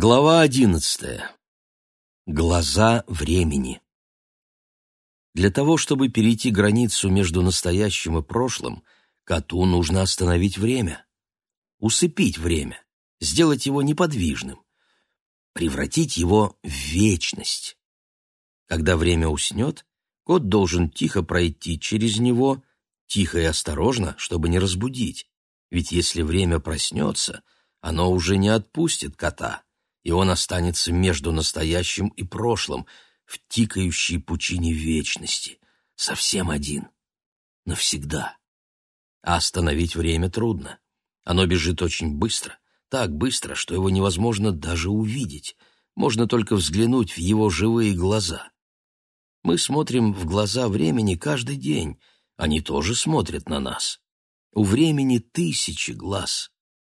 Глава одиннадцатая. Глаза времени. Для того, чтобы перейти границу между настоящим и прошлым, коту нужно остановить время, усыпить время, сделать его неподвижным, превратить его в вечность. Когда время уснет, кот должен тихо пройти через него, тихо и осторожно, чтобы не разбудить, ведь если время проснется, оно уже не отпустит кота и он останется между настоящим и прошлым, в тикающей пучине вечности, совсем один, навсегда. А остановить время трудно. Оно бежит очень быстро, так быстро, что его невозможно даже увидеть, можно только взглянуть в его живые глаза. Мы смотрим в глаза времени каждый день, они тоже смотрят на нас. У времени тысячи глаз,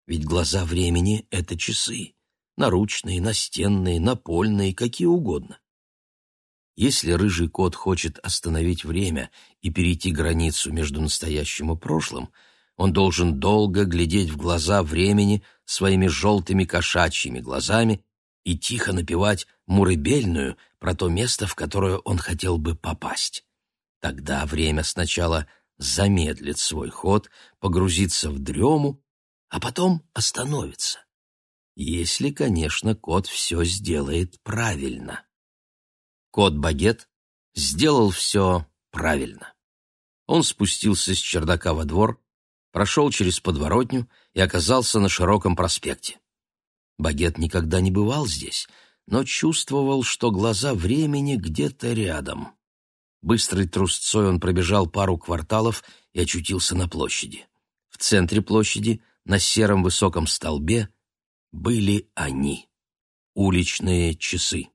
ведь глаза времени — это часы наручные, настенные, напольные, какие угодно. Если рыжий кот хочет остановить время и перейти границу между настоящим и прошлым, он должен долго глядеть в глаза времени своими желтыми кошачьими глазами и тихо напевать мурыбельную про то место, в которое он хотел бы попасть. Тогда время сначала замедлит свой ход, погрузится в дрему, а потом остановится. Если, конечно, кот все сделает правильно. Кот-багет сделал все правильно. Он спустился с чердака во двор, прошел через подворотню и оказался на широком проспекте. Багет никогда не бывал здесь, но чувствовал, что глаза времени где-то рядом. Быстрой трусцой он пробежал пару кварталов и очутился на площади. В центре площади, на сером высоком столбе, были они, уличные часы.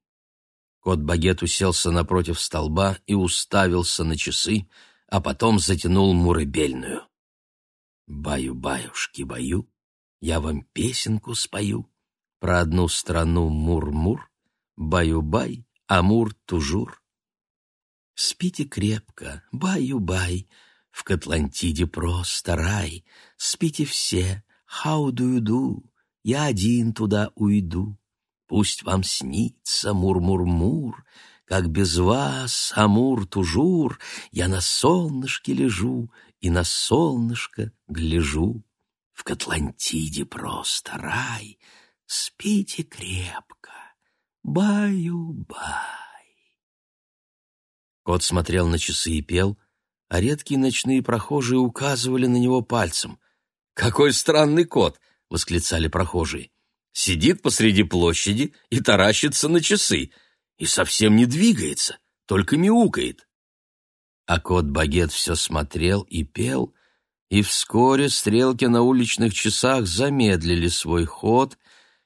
Кот-багет уселся напротив столба и уставился на часы, а потом затянул мурыбельную. «Баю-баюшки-баю, я вам песенку спою про одну страну мур-мур, баю-бай, амур-тужур. Спите крепко, баю-бай, в Катлантиде просто рай, спите все, хау-ду-ду, я один туда уйду. Пусть вам снится мур-мур-мур, как без вас, амур-тужур, я на солнышке лежу и на солнышко гляжу. В Катлантиде просто рай, спите крепко, баю-бай. Кот смотрел на часы и пел, а редкие ночные прохожие указывали на него пальцем. «Какой странный кот!» — восклицали прохожие. «Сидит посреди площади и таращится на часы, и совсем не двигается, только мяукает». А кот-багет все смотрел и пел, и вскоре стрелки на уличных часах замедлили свой ход,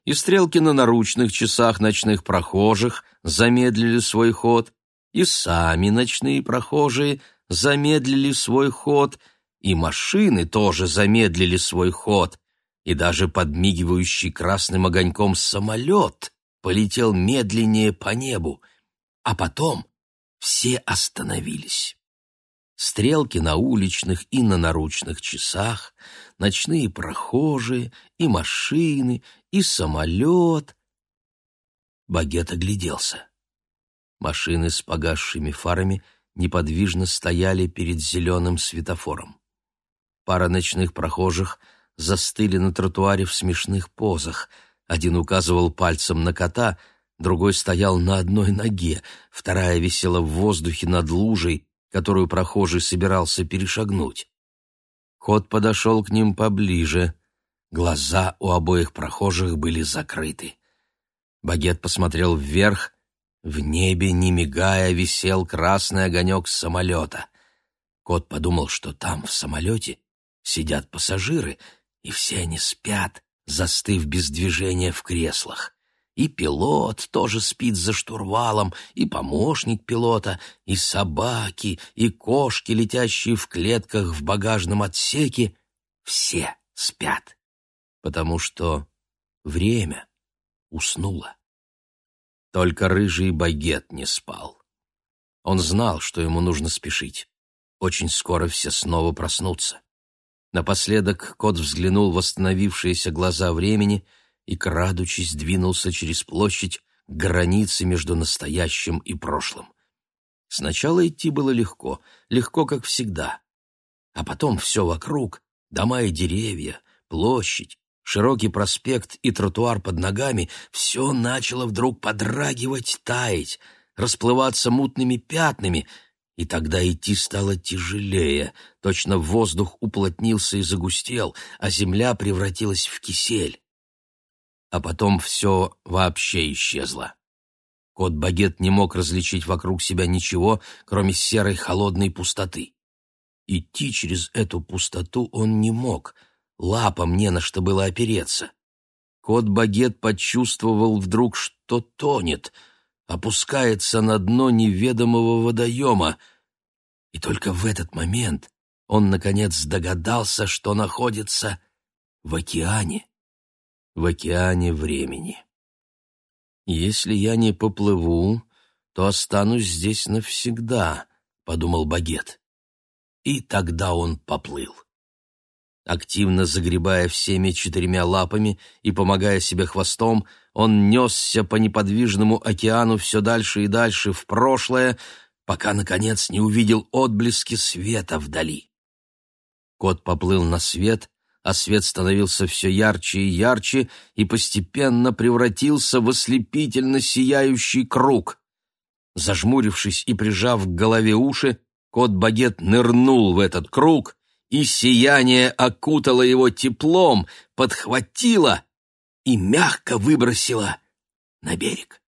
и стрелки на наручных часах ночных прохожих замедлили свой ход, и сами ночные прохожие замедлили свой ход, и машины тоже замедлили свой ход, и даже подмигивающий красным огоньком самолет полетел медленнее по небу, а потом все остановились. Стрелки на уличных и на наручных часах, ночные прохожие, и машины, и самолет. Багет огляделся. Машины с погасшими фарами неподвижно стояли перед зеленым светофором. Пара ночных прохожих — застыли на тротуаре в смешных позах. Один указывал пальцем на кота, другой стоял на одной ноге, вторая висела в воздухе над лужей, которую прохожий собирался перешагнуть. Кот подошел к ним поближе. Глаза у обоих прохожих были закрыты. Багет посмотрел вверх. В небе, не мигая, висел красный огонек самолета. Кот подумал, что там, в самолете, сидят пассажиры — и все они спят, застыв без движения в креслах. И пилот тоже спит за штурвалом, и помощник пилота, и собаки, и кошки, летящие в клетках в багажном отсеке. Все спят, потому что время уснуло. Только рыжий багет не спал. Он знал, что ему нужно спешить. Очень скоро все снова проснутся. Напоследок кот взглянул в восстановившиеся глаза времени и, крадучись, двинулся через площадь к границе между настоящим и прошлым. Сначала идти было легко, легко, как всегда. А потом все вокруг — дома и деревья, площадь, широкий проспект и тротуар под ногами — все начало вдруг подрагивать, таять, расплываться мутными пятнами — и тогда идти стало тяжелее, точно воздух уплотнился и загустел, а земля превратилась в кисель. А потом все вообще исчезло. Кот-багет не мог различить вокруг себя ничего, кроме серой холодной пустоты. Идти через эту пустоту он не мог, лапам не на что было опереться. Кот-багет почувствовал вдруг, что тонет — опускается на дно неведомого водоема. И только в этот момент он, наконец, догадался, что находится в океане, в океане времени. «Если я не поплыву, то останусь здесь навсегда», — подумал Багет. И тогда он поплыл. Активно загребая всеми четырьмя лапами и помогая себе хвостом, он несся по неподвижному океану все дальше и дальше в прошлое, пока, наконец, не увидел отблески света вдали. Кот поплыл на свет, а свет становился все ярче и ярче и постепенно превратился в ослепительно сияющий круг. Зажмурившись и прижав к голове уши, кот-багет нырнул в этот круг — и сияние окутало его теплом, подхватило и мягко выбросило на берег.